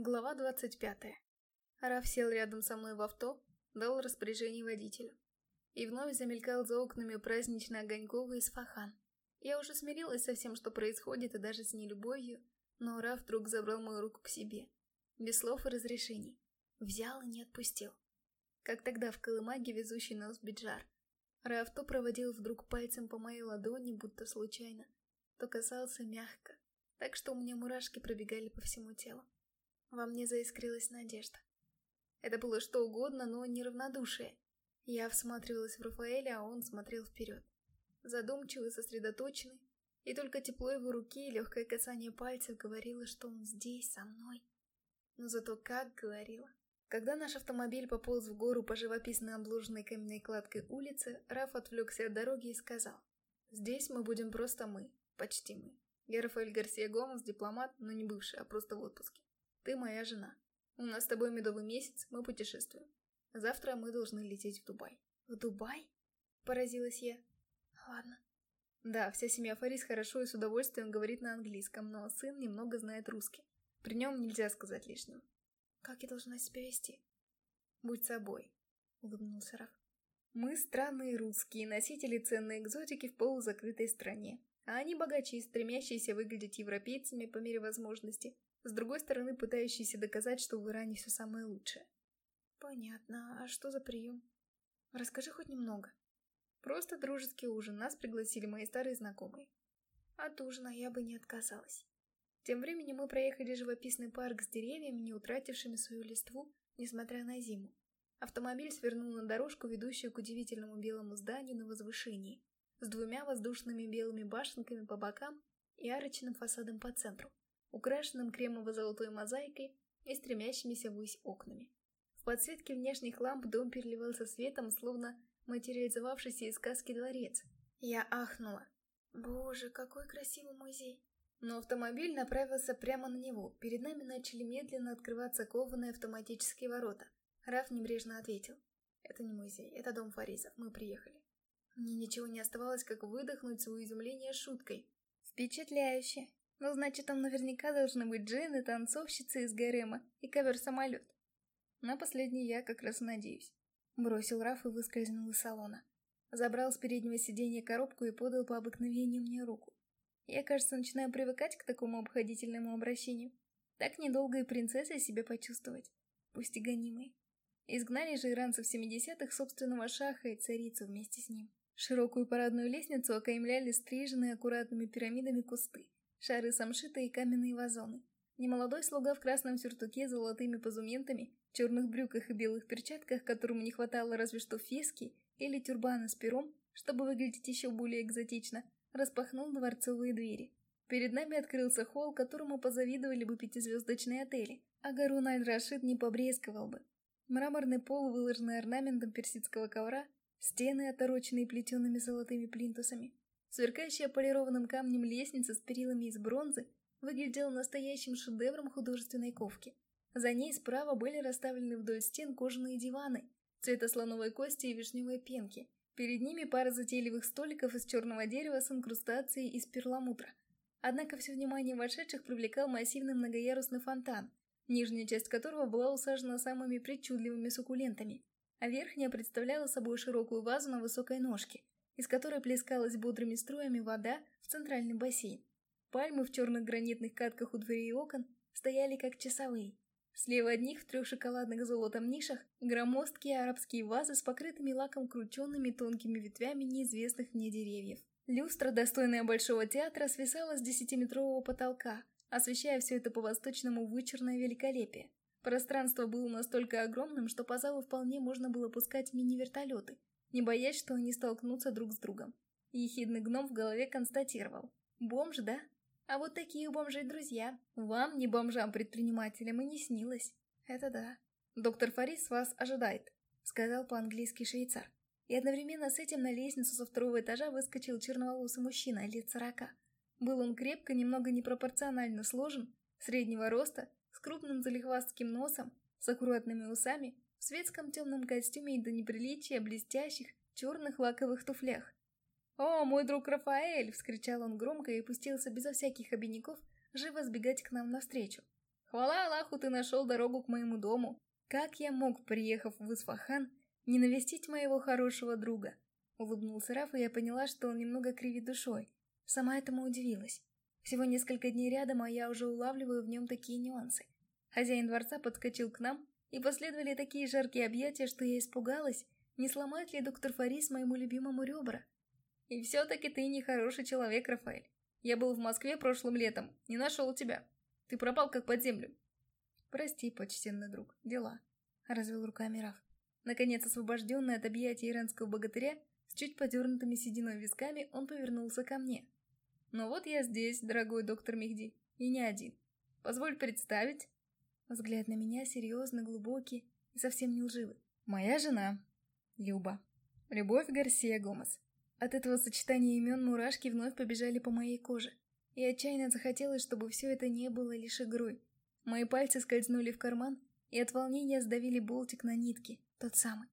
Глава 25. Раф сел рядом со мной в авто, дал распоряжение водителю. И вновь замелькал за окнами празднично-огоньковый Исфахан. Я уже смирилась со всем, что происходит, и даже с нелюбовью, но Раф вдруг забрал мою руку к себе. Без слов и разрешений. Взял и не отпустил. Как тогда в Колымаге, везущий нас Биджар. Раф то проводил вдруг пальцем по моей ладони, будто случайно, то касался мягко, так что у меня мурашки пробегали по всему телу. Во мне заискрилась надежда. Это было что угодно, но не равнодушие. Я всматривалась в Рафаэля, а он смотрел вперед. Задумчивый, сосредоточенный, и только тепло его руки и легкое касание пальцев говорило, что он здесь, со мной. Но зато как говорило. Когда наш автомобиль пополз в гору по живописной обложенной каменной кладкой улице, Раф отвлекся от дороги и сказал. «Здесь мы будем просто мы, почти мы. Я Рафаэль Гарсия Гомес, дипломат, но не бывший, а просто в отпуске. Ты моя жена. У нас с тобой медовый месяц, мы путешествуем. Завтра мы должны лететь в Дубай. В Дубай? Поразилась я. Ладно. Да, вся семья Фарис хорошо и с удовольствием говорит на английском, но сын немного знает русский. При нем нельзя сказать лишнего. Как я должна себя вести? Будь собой, улыбнулся Раф. Мы странные русские, носители ценной экзотики в полузакрытой стране. А они богачи, стремящиеся выглядеть европейцами по мере возможности, с другой стороны, пытающийся доказать, что в Иране все самое лучшее. Понятно. А что за прием? Расскажи хоть немного. Просто дружеский ужин. Нас пригласили мои старые знакомые. От ужина я бы не отказалась. Тем временем мы проехали живописный парк с деревьями, не утратившими свою листву, несмотря на зиму. Автомобиль свернул на дорожку, ведущую к удивительному белому зданию на возвышении, с двумя воздушными белыми башенками по бокам и арочным фасадом по центру украшенным кремово-золотой мозаикой и стремящимися ввысь окнами. В подсветке внешних ламп дом переливался светом, словно материализовавшийся из сказки дворец. Я ахнула. Боже, какой красивый музей! Но автомобиль направился прямо на него. Перед нами начали медленно открываться кованые автоматические ворота. Раф небрежно ответил. Это не музей, это дом Фаризов, мы приехали. Мне ничего не оставалось, как выдохнуть свое изумление шуткой. Впечатляюще. Ну, значит, там наверняка должны быть джины, танцовщицы из гарема и ковер-самолет. На последний я как раз надеюсь. Бросил Раф и выскользнул из салона. Забрал с переднего сиденья коробку и подал по обыкновению мне руку. Я, кажется, начинаю привыкать к такому обходительному обращению. Так недолго и принцессой себя почувствовать. Пусть и гонимой. Изгнали же иранцев в 70-х собственного шаха и царицу вместе с ним. Широкую парадную лестницу окаймляли стриженные аккуратными пирамидами кусты шары самшита и каменные вазоны. Немолодой слуга в красном сюртуке с золотыми позументами, черных брюках и белых перчатках, которому не хватало разве что фески или тюрбана с пером, чтобы выглядеть еще более экзотично, распахнул дворцовые двери. Перед нами открылся холл, которому позавидовали бы пятизвездочные отели, а Гарун Аль-Рашид не побрезговал бы. Мраморный пол, выложенный орнаментом персидского ковра, стены, отороченные плетеными золотыми плинтусами, Сверкающая полированным камнем лестница с перилами из бронзы выглядела настоящим шедевром художественной ковки. За ней справа были расставлены вдоль стен кожаные диваны, цвета слоновой кости и вишневой пенки. Перед ними пара затейливых столиков из черного дерева с инкрустацией из перламутра. Однако все внимание вошедших привлекал массивный многоярусный фонтан, нижняя часть которого была усажена самыми причудливыми суккулентами, а верхняя представляла собой широкую вазу на высокой ножке, из которой плескалась бодрыми струями вода в центральный бассейн. Пальмы в черных гранитных катках у дверей окон стояли как часовые. Слева от них в трех шоколадных золотом нишах громоздкие арабские вазы с покрытыми лаком крученными тонкими ветвями неизвестных мне деревьев. Люстра, достойная Большого театра, свисала с десятиметрового потолка, освещая все это по-восточному вычурное великолепие. Пространство было настолько огромным, что по залу вполне можно было пускать мини-вертолеты, не боясь, что они столкнутся друг с другом. Ехидный гном в голове констатировал. «Бомж, да? А вот такие бомжи друзья. Вам, не бомжам-предпринимателям, и не снилось. Это да. Доктор Фарис вас ожидает», — сказал по-английски швейцар. И одновременно с этим на лестницу со второго этажа выскочил черноволосый мужчина лет сорока. Был он крепко, немного непропорционально сложен, среднего роста, с крупным залихвастским носом, с аккуратными усами в светском темном костюме и до неприличия блестящих черных лаковых туфлях. «О, мой друг Рафаэль!» — вскричал он громко и пустился безо всяких обиняков живо сбегать к нам навстречу. Хвала Аллаху, ты нашел дорогу к моему дому. Как я мог, приехав в Исфахан, не навестить моего хорошего друга?» Улыбнулся Раф, и я поняла, что он немного кривит душой. Сама этому удивилась. Всего несколько дней рядом, а я уже улавливаю в нем такие нюансы. Хозяин дворца подскочил к нам, и последовали такие жаркие объятия, что я испугалась, не сломает ли доктор Фарис моему любимому ребра. И все-таки ты нехороший человек, Рафаэль. Я был в Москве прошлым летом, не нашел тебя. Ты пропал как под землю. Прости, почтенный друг, дела. Развел руками Раф. Наконец, освобожденный от объятий иранского богатыря, с чуть подернутыми сединой висками, он повернулся ко мне. «Ну вот я здесь, дорогой доктор Мехди, и не один. Позволь представить...» Взгляд на меня серьезный, глубокий и совсем не лживый. «Моя жена, Люба. Любовь Гарсия Гомес». От этого сочетания имен мурашки вновь побежали по моей коже. И отчаянно захотелось, чтобы все это не было лишь игрой. Мои пальцы скользнули в карман, и от волнения сдавили болтик на нитке, тот самый.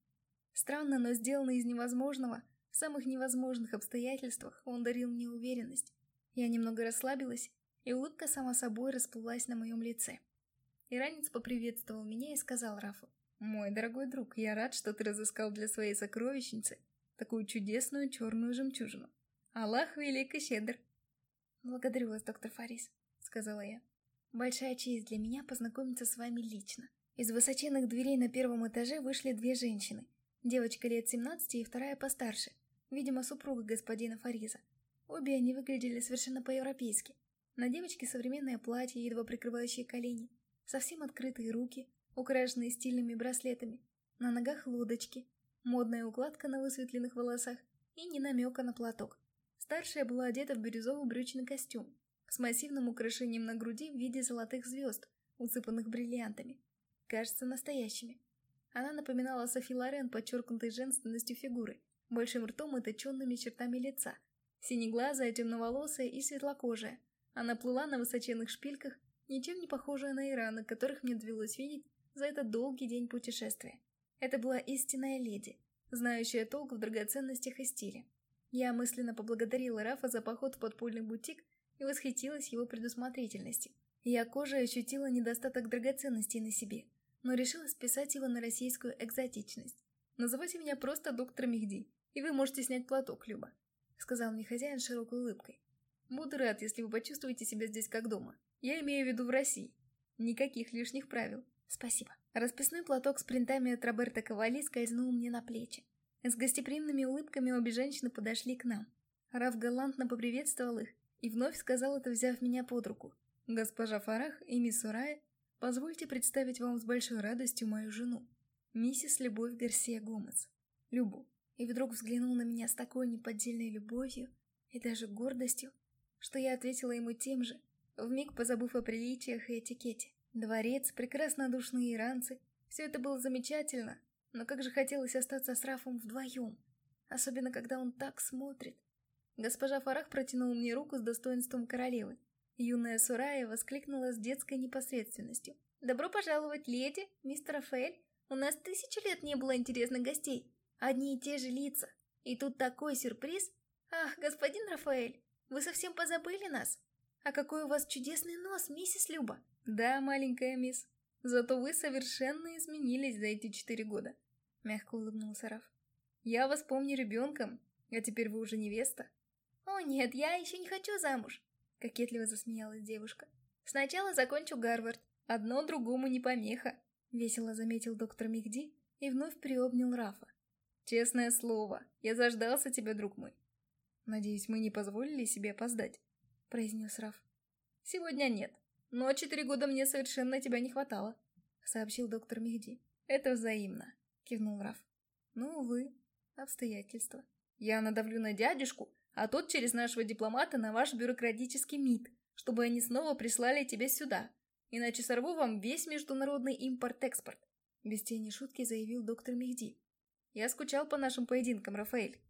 Странно, но сделанный из невозможного, в самых невозможных обстоятельствах, он дарил мне уверенность. Я немного расслабилась, и улыбка сама собой расплылась на моем лице. Иранец поприветствовал меня и сказал Рафу, «Мой дорогой друг, я рад, что ты разыскал для своей сокровищницы такую чудесную черную жемчужину. Аллах велик и щедр». «Благодарю вас, доктор Фарис», — сказала я. «Большая честь для меня познакомиться с вами лично». Из высоченных дверей на первом этаже вышли две женщины. Девочка лет 17 и вторая постарше, видимо, супруга господина Фариза. Обе они выглядели совершенно по-европейски. На девочке современное платье, едва прикрывающее колени, совсем открытые руки, украшенные стильными браслетами, на ногах лодочки, модная укладка на высветленных волосах и ни намека на платок. Старшая была одета в бирюзовый брючный костюм с массивным украшением на груди в виде золотых звезд, усыпанных бриллиантами. Кажется, настоящими. Она напоминала Софи Лорен подчеркнутой женственностью фигуры, большим ртом и точенными чертами лица, Синеглазая, темноволосая и светлокожая. Она плыла на высоченных шпильках, ничем не похожая на Ирана, которых мне довелось видеть за этот долгий день путешествия. Это была истинная леди, знающая толк в драгоценностях и стиле. Я мысленно поблагодарила Рафа за поход в подпольный бутик и восхитилась его предусмотрительностью. Я кожей ощутила недостаток драгоценностей на себе, но решила списать его на российскую экзотичность. Называйте меня просто доктор Мехди, и вы можете снять платок, Люба. — сказал мне хозяин широкой улыбкой. «Буду рад, если вы почувствуете себя здесь как дома. Я имею в виду в России. Никаких лишних правил. Спасибо». Расписной платок с принтами от Роберта Кавали скользнул мне на плечи. С гостеприимными улыбками обе женщины подошли к нам. Раф галантно поприветствовал их и вновь сказал это, взяв меня под руку. «Госпожа Фарах и мисс Урая, позвольте представить вам с большой радостью мою жену, миссис Любовь Гарсия Гомес, Любу и вдруг взглянул на меня с такой неподдельной любовью и даже гордостью, что я ответила ему тем же, вмиг позабыв о приличиях и этикете. Дворец, прекрасно душные иранцы, все это было замечательно, но как же хотелось остаться с Рафом вдвоем, особенно когда он так смотрит. Госпожа Фарах протянула мне руку с достоинством королевы. Юная Сурая воскликнула с детской непосредственностью. «Добро пожаловать, леди, мистер Рафаэль! У нас тысячи лет не было интересных гостей!» Одни и те же лица. И тут такой сюрприз. Ах, господин Рафаэль, вы совсем позабыли нас? А какой у вас чудесный нос, миссис Люба. Да, маленькая мисс. Зато вы совершенно изменились за эти четыре года. Мягко улыбнулся Раф. Я вас помню ребенком, а теперь вы уже невеста. О нет, я еще не хочу замуж. Кокетливо засмеялась девушка. Сначала закончу Гарвард. Одно другому не помеха. Весело заметил доктор Мехди и вновь приобнял Рафа. Честное слово, я заждался тебя, друг мой. Надеюсь, мы не позволили себе опоздать, произнес Раф. Сегодня нет, но четыре года мне совершенно тебя не хватало, сообщил доктор Мехди. Это взаимно, кивнул Раф. Ну, увы, обстоятельства. Я надавлю на дядюшку, а тот через нашего дипломата на ваш бюрократический МИД, чтобы они снова прислали тебя сюда. Иначе сорву вам весь международный импорт-экспорт. Без тени шутки заявил доктор Мехди. Я скучал по нашим поединкам, Рафаэль.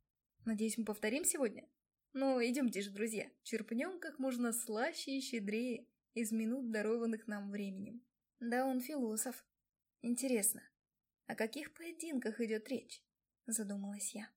Надеюсь, мы повторим сегодня? Ну, идемте же, друзья, черпнем как можно слаще и щедрее из минут, дарованных нам временем. Да, он философ. Интересно, о каких поединках идет речь? Задумалась я.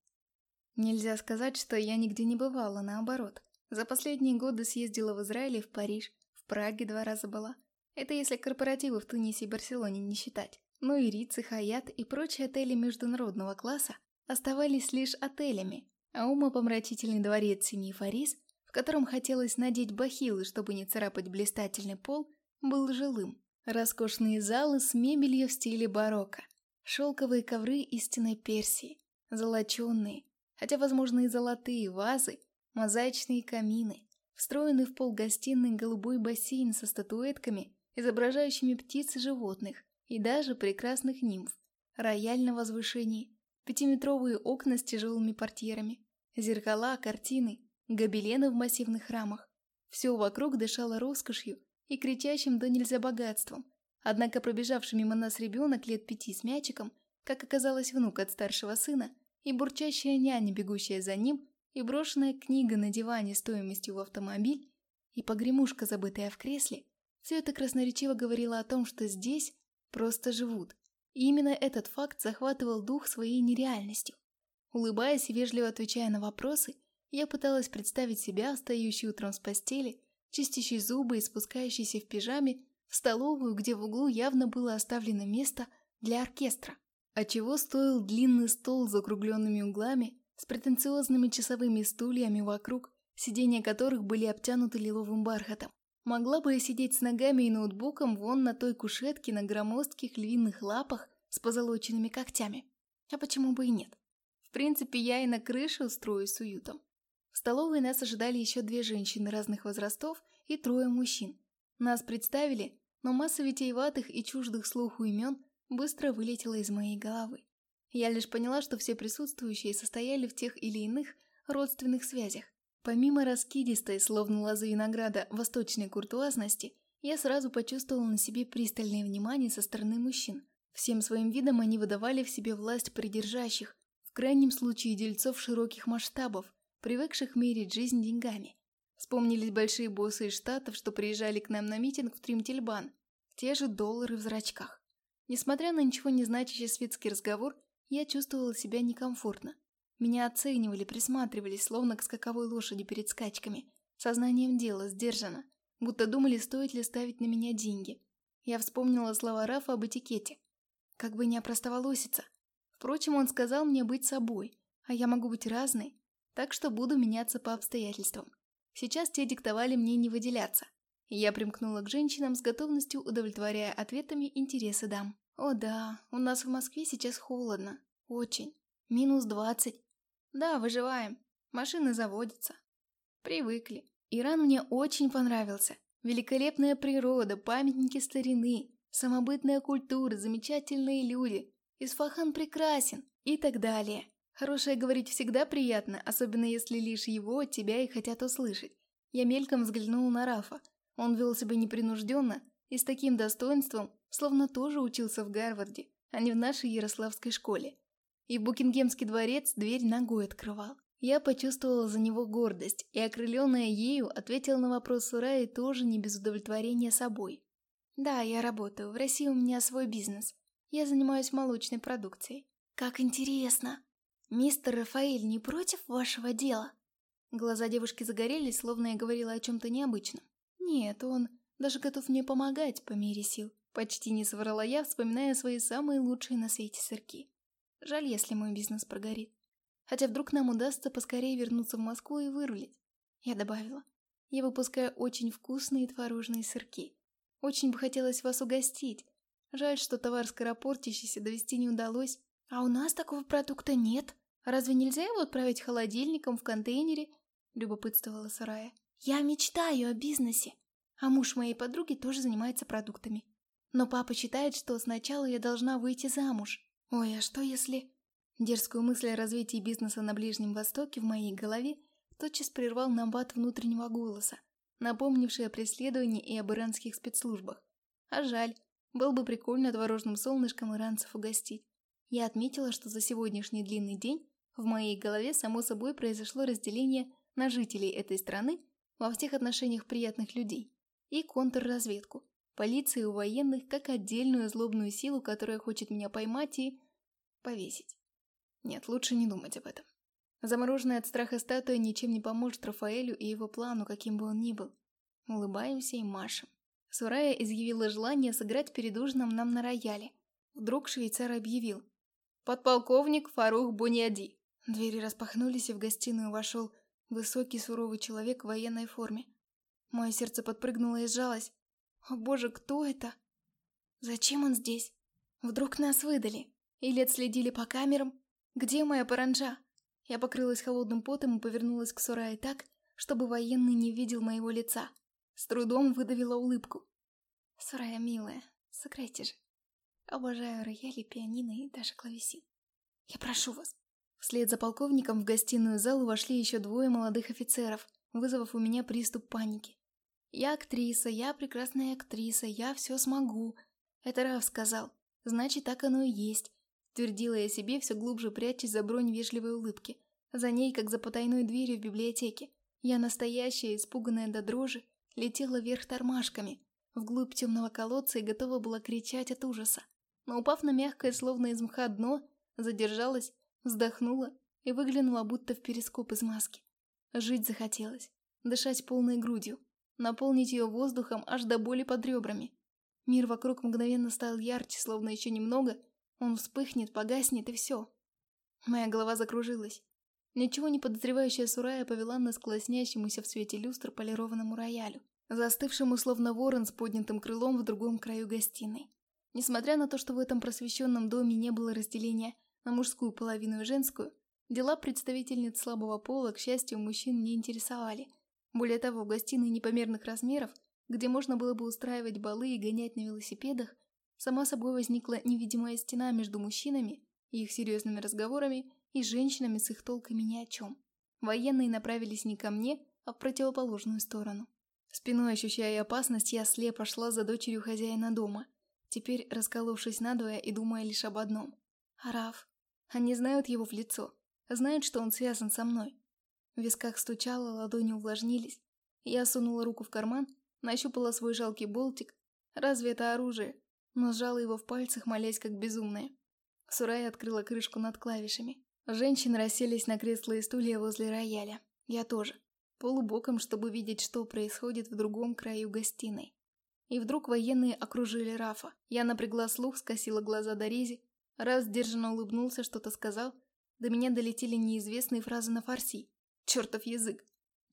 Нельзя сказать, что я нигде не бывала, наоборот. За последние годы съездила в Израиль и в Париж, в Праге два раза была. Это если корпоративы в Тунисе и Барселоне не считать. Но и Риц, и Хаят, и прочие отели международного класса оставались лишь отелями, а умопомрачительный дворец Синий Фарис, в котором хотелось надеть бахилы, чтобы не царапать блистательный пол, был жилым. Роскошные залы с мебелью в стиле барокко, шелковые ковры истинной Персии, золоченые, хотя, возможно, и золотые вазы, мозаичные камины, встроенный в пол гостиной голубой бассейн со статуэтками, изображающими птиц и животных, и даже прекрасных нимф, рояль на возвышении, пятиметровые окна с тяжелыми портьерами, зеркала, картины, гобелены в массивных рамах. Все вокруг дышало роскошью и кричащим до нельзя богатством. Однако пробежавший мимо нас ребенок лет пяти с мячиком, как оказалось внук от старшего сына, и бурчащая няня, бегущая за ним, и брошенная книга на диване стоимостью в автомобиль, и погремушка, забытая в кресле, все это красноречиво говорило о том, что здесь просто живут. И именно этот факт захватывал дух своей нереальностью. Улыбаясь и вежливо отвечая на вопросы, я пыталась представить себя, встающей утром с постели, чистящей зубы и спускающейся в пижаме в столовую, где в углу явно было оставлено место для оркестра. А чего стоил длинный стол с закругленными углами, с претенциозными часовыми стульями вокруг, сиденья которых были обтянуты лиловым бархатом. Могла бы я сидеть с ногами и ноутбуком вон на той кушетке на громоздких львиных лапах с позолоченными когтями. А почему бы и нет? В принципе, я и на крыше устроюсь с уютом. В столовой нас ожидали еще две женщины разных возрастов и трое мужчин. Нас представили, но масса витиеватых и чуждых слуху имен быстро вылетела из моей головы. Я лишь поняла, что все присутствующие состояли в тех или иных родственных связях. Помимо раскидистой, словно лозы винограда, восточной куртуазности, я сразу почувствовала на себе пристальное внимание со стороны мужчин. Всем своим видом они выдавали в себе власть придержащих, в крайнем случае дельцов широких масштабов, привыкших мерить жизнь деньгами. Вспомнились большие боссы из Штатов, что приезжали к нам на митинг в Тримтельбан. Те же доллары в зрачках. Несмотря на ничего не значащий светский разговор, я чувствовала себя некомфортно. Меня оценивали, присматривались, словно к скаковой лошади перед скачками. Сознанием дела, сдержанно. Будто думали, стоит ли ставить на меня деньги. Я вспомнила слова Рафа об этикете. Как бы не опростоволоситься. Впрочем, он сказал мне быть собой, а я могу быть разной, так что буду меняться по обстоятельствам. Сейчас те диктовали мне не выделяться. Я примкнула к женщинам с готовностью удовлетворяя ответами интересы дам. О да, у нас в Москве сейчас холодно. Очень. Минус двадцать. Да, выживаем. Машины заводятся. Привыкли. Иран мне очень понравился. Великолепная природа, памятники старины, самобытная культура, замечательные люди. Исфахан прекрасен и так далее. Хорошее говорить всегда приятно, особенно если лишь его, тебя и хотят услышать. Я мельком взглянул на Рафа. Он вел себя непринужденно и с таким достоинством, словно тоже учился в Гарварде, а не в нашей Ярославской школе. И в Букингемский дворец дверь ногой открывал. Я почувствовала за него гордость, и, окрыленная ею, ответила на вопрос Сураи тоже не без удовлетворения собой. «Да, я работаю. В России у меня свой бизнес. Я занимаюсь молочной продукцией». «Как интересно! Мистер Рафаэль не против вашего дела?» Глаза девушки загорелись, словно я говорила о чем-то необычном. «Нет, он даже готов мне помогать по мере сил. Почти не соврала я, вспоминая свои самые лучшие на свете сырки. Жаль, если мой бизнес прогорит. Хотя вдруг нам удастся поскорее вернуться в Москву и вырулить. Я добавила. Я выпускаю очень вкусные творожные сырки. Очень бы хотелось вас угостить. Жаль, что товар скоропортящийся довести не удалось. А у нас такого продукта нет. Разве нельзя его отправить холодильником в контейнере? Любопытствовала Сарая. Я мечтаю о бизнесе. А муж моей подруги тоже занимается продуктами. Но папа считает, что сначала я должна выйти замуж. Ой, а что если... Дерзкую мысль о развитии бизнеса на Ближнем Востоке в моей голове тотчас прервал набат внутреннего голоса, напомнивший о преследовании и об иранских спецслужбах. А жаль, был бы прикольно творожным солнышком иранцев угостить. Я отметила, что за сегодняшний длинный день в моей голове само собой произошло разделение на жителей этой страны во всех отношениях приятных людей и контрразведку, полиции у военных как отдельную злобную силу, которая хочет меня поймать и... повесить. Нет, лучше не думать об этом. Замороженная от страха статуя ничем не поможет Рафаэлю и его плану, каким бы он ни был. Улыбаемся и машем. Сурая изъявила желание сыграть перед ужином нам на рояле. Вдруг швейцар объявил. «Подполковник Фарух Буньяди». Двери распахнулись, и в гостиную вошел высокий суровый человек в военной форме. Мое сердце подпрыгнуло и сжалось. О боже, кто это? Зачем он здесь? Вдруг нас выдали? Или отследили по камерам? Где моя паранджа? Я покрылась холодным потом и повернулась к Сурае так, чтобы военный не видел моего лица. С трудом выдавила улыбку. «Сурая, милая, сыграйте же. Обожаю рояли, пианино и даже клавесин. Я прошу вас». Вслед за полковником в гостиную залу вошли еще двое молодых офицеров, вызвав у меня приступ паники. «Я актриса, я прекрасная актриса, я все смогу». Это Раф сказал. Значит, так оно и есть. Твердила я себе, все глубже прячась за бронь вежливой улыбки. За ней, как за потайной дверью в библиотеке. Я настоящая, испуганная до дрожи, летела вверх тормашками, вглубь темного колодца и готова была кричать от ужаса. Но упав на мягкое, словно из мха дно, задержалась, вздохнула и выглянула будто в перископ из маски. Жить захотелось, дышать полной грудью, наполнить ее воздухом аж до боли под ребрами. Мир вокруг мгновенно стал ярче, словно еще немного, он вспыхнет, погаснет и все. Моя голова закружилась. Ничего не подозревающая Сурая повела нас к лоснящемуся в свете люстр полированному роялю, застывшему словно ворон с поднятым крылом в другом краю гостиной. Несмотря на то, что в этом просвещенном доме не было разделения на мужскую половину и женскую, дела представительниц слабого пола, к счастью, мужчин не интересовали. Более того, в гостиной непомерных размеров, где можно было бы устраивать балы и гонять на велосипедах, сама собой возникла невидимая стена между мужчинами и их серьезными разговорами и женщинами с их толками ни о чем. Военные направились не ко мне, а в противоположную сторону. Спиной ощущая опасность, я слепо шла за дочерью хозяина дома, теперь расколовшись надвое и думая лишь об одном. Араф. Они знают его в лицо, знают, что он связан со мной. В висках стучало, ладони увлажнились. Я сунула руку в карман, нащупала свой жалкий болтик. Разве это оружие? Но сжала его в пальцах, молясь как безумная. Сурая открыла крышку над клавишами. Женщины расселись на кресла и стулья возле рояля. Я тоже. Полубоком, чтобы видеть, что происходит в другом краю гостиной. И вдруг военные окружили Рафа. Я напрягла слух, скосила глаза до Рези. Раз сдержанно улыбнулся, что-то сказал. До меня долетели неизвестные фразы на фарси. Чертов язык.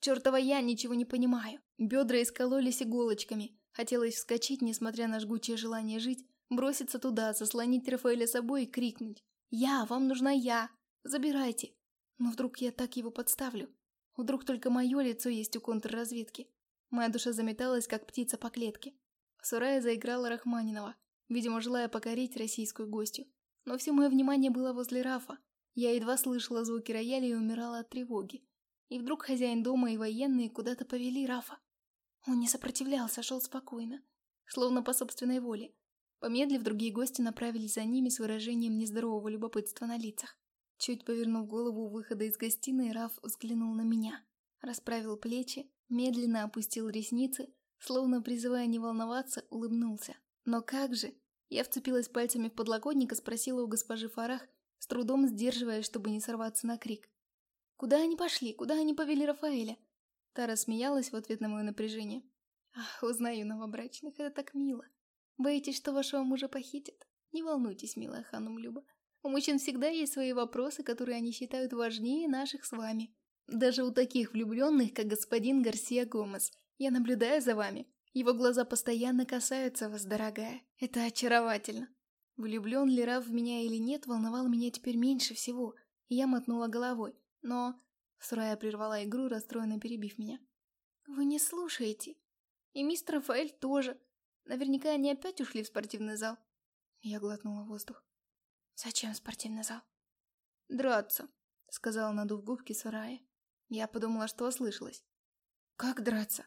Чертова я ничего не понимаю. Бедра искололись иголочками. Хотелось вскочить, несмотря на жгучее желание жить, броситься туда, заслонить Рафаэля собой и крикнуть. «Я! Вам нужна я! Забирайте. Но вдруг я так его подставлю? Вдруг только мое лицо есть у контрразведки? Моя душа заметалась, как птица по клетке. Сурая заиграла Рахманинова, видимо, желая покорить российскую гостью. Но все мое внимание было возле Рафа. Я едва слышала звуки рояля и умирала от тревоги. И вдруг хозяин дома и военные куда-то повели Рафа. Он не сопротивлялся, шел спокойно, словно по собственной воле. Помедлив, другие гости направились за ними с выражением нездорового любопытства на лицах. Чуть повернув голову у выхода из гостиной, Раф взглянул на меня. Расправил плечи, медленно опустил ресницы, словно призывая не волноваться, улыбнулся. Но как же? Я вцепилась пальцами в подлокотник и спросила у госпожи Фарах, с трудом сдерживая, чтобы не сорваться на крик. «Куда они пошли? Куда они повели Рафаэля?» Та рассмеялась в ответ на мое напряжение. «Ах, узнаю новобрачных, это так мило. Боитесь, что вашего мужа похитят? Не волнуйтесь, милая ханум Люба. У мужчин всегда есть свои вопросы, которые они считают важнее наших с вами. Даже у таких влюбленных, как господин Гарсия Гомес. Я наблюдаю за вами. Его глаза постоянно касаются вас, дорогая. Это очаровательно. Влюблен ли Раф в меня или нет, волновал меня теперь меньше всего. я мотнула головой. Но... Сурая прервала игру, расстроенно перебив меня. «Вы не слушаете. И мистер Рафаэль тоже. Наверняка они опять ушли в спортивный зал». Я глотнула воздух. «Зачем спортивный зал?» «Драться», — сказала, надув губки Сурая. Я подумала, что ослышалась. «Как драться?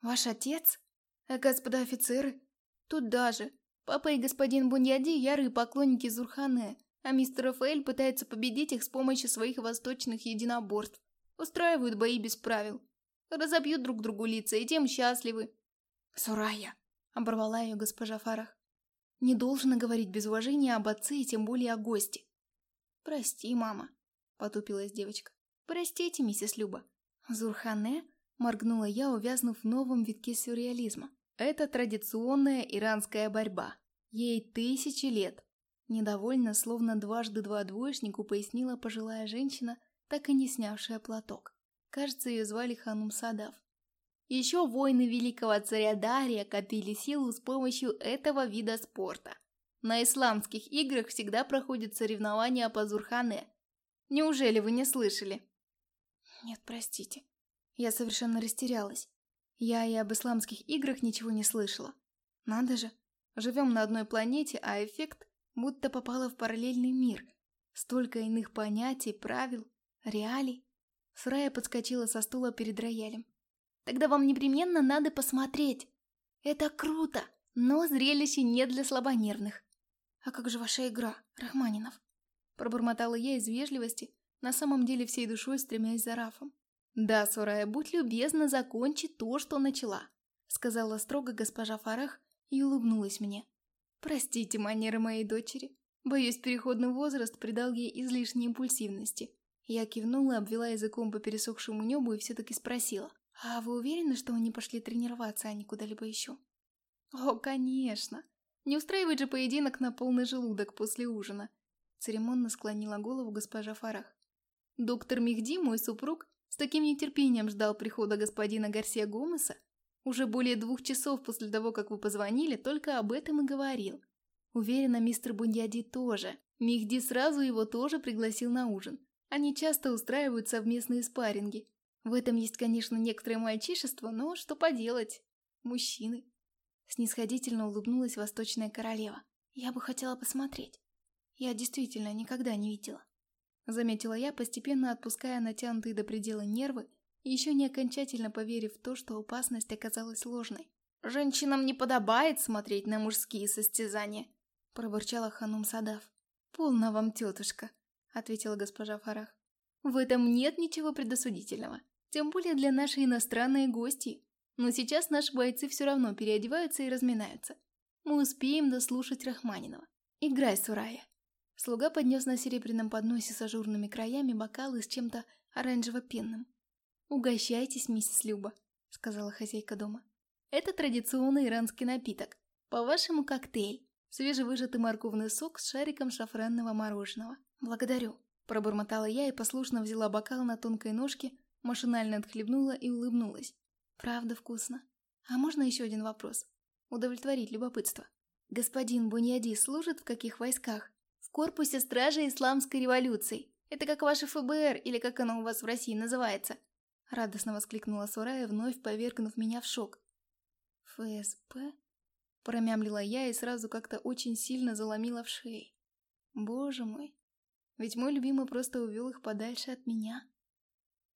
Ваш отец? А господа офицеры? Тут даже. Папа и господин Буньяди – ярые поклонники Зурхане, а мистер Рафаэль пытается победить их с помощью своих восточных единоборств. Устраивают бои без правил. Разобьют друг другу лица, и тем счастливы». «Сурая», — оборвала ее госпожа Фарах. Не должно говорить без уважения об отце и тем более о гости. «Прости, мама», — потупилась девочка. «Простите, миссис Люба». «Зурхане?» — моргнула я, увязнув в новом витке сюрреализма. Это традиционная иранская борьба. Ей тысячи лет. Недовольно, словно дважды два двоечнику, пояснила пожилая женщина, так и не снявшая платок. Кажется, ее звали Ханум Садав. Еще воины великого царя Дария копили силу с помощью этого вида спорта. На исламских играх всегда проходят соревнования по Зурхане. Неужели вы не слышали? Нет, простите. Я совершенно растерялась. Я и об исламских играх ничего не слышала. Надо же, живем на одной планете, а эффект будто попала в параллельный мир. Столько иных понятий, правил, реалий. Срая подскочила со стула перед роялем. Тогда вам непременно надо посмотреть. Это круто, но зрелище не для слабонервных. А как же ваша игра, Рахманинов? Пробормотала я из вежливости, на самом деле всей душой стремясь за Рафом. «Да, Сурая, будь любезна, закончи то, что начала», сказала строго госпожа Фарах и улыбнулась мне. «Простите манеры моей дочери. Боюсь, переходный возраст придал ей излишней импульсивности». Я кивнула, обвела языком по пересохшему небу и все-таки спросила. «А вы уверены, что они пошли тренироваться, а не куда-либо еще?» «О, конечно! Не устраивать же поединок на полный желудок после ужина!» Церемонно склонила голову госпожа Фарах. «Доктор Мехди, мой супруг, с таким нетерпением ждал прихода господина Гарсия Гомеса. Уже более двух часов после того, как вы позвонили, только об этом и говорил. Уверена, мистер Бундиади тоже. Михди сразу его тоже пригласил на ужин. Они часто устраивают совместные спарринги. В этом есть, конечно, некоторое мальчишество, но что поделать? Мужчины. Снисходительно улыбнулась восточная королева. Я бы хотела посмотреть. Я действительно никогда не видела. Заметила я, постепенно отпуская натянутые до предела нервы, еще не окончательно поверив в то, что опасность оказалась ложной. «Женщинам не подобает смотреть на мужские состязания», – пробурчала ханум Садав. «Полно вам, тетушка», – ответила госпожа Фарах. «В этом нет ничего предосудительного, тем более для нашей иностранной гости. Но сейчас наши бойцы все равно переодеваются и разминаются. Мы успеем дослушать Рахманинова. Играй, Сурая». Слуга поднес на серебряном подносе с ажурными краями бокалы с чем-то оранжево-пенным. «Угощайтесь, миссис Люба», — сказала хозяйка дома. «Это традиционный иранский напиток. По-вашему, коктейль. Свежевыжатый морковный сок с шариком шафранного мороженого. Благодарю», — пробормотала я и послушно взяла бокал на тонкой ножке, машинально отхлебнула и улыбнулась. «Правда вкусно. А можно еще один вопрос? Удовлетворить любопытство. Господин Буньяди служит в каких войсках?» В корпусе стражи исламской революции. Это как ваше ФБР, или как оно у вас в России называется. Радостно воскликнула Сурая, вновь повергнув меня в шок. ФСП? Промямлила я и сразу как-то очень сильно заломила в шее. Боже мой, ведь мой любимый просто увел их подальше от меня.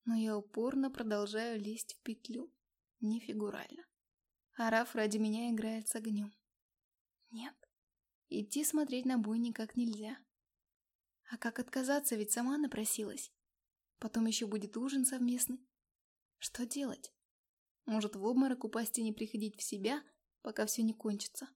Но я упорно продолжаю лезть в петлю. Не фигурально. Араф ради меня играет с огнем. Нет, Идти смотреть на бой никак нельзя. А как отказаться, ведь сама напросилась. Потом еще будет ужин совместный. Что делать? Может, в обморок упасть и не приходить в себя, пока все не кончится?